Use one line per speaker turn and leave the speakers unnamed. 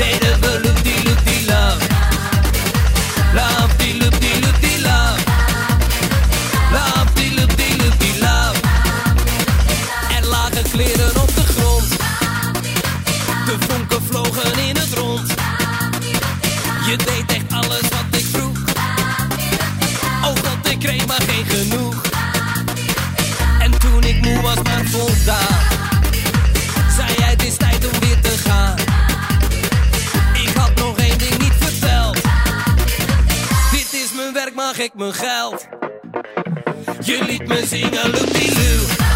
Deed de de love. La de loop de loop de love. De. Er lagen kleren op de grond. De vonken vlogen in het rond. Je deed echt alles wat ik vroeg. Ook dat ik kreeg maar geen genoeg. En toen ik moe was, maar daar. zag ik mijn geld. Je liet me zingen, loopie loo.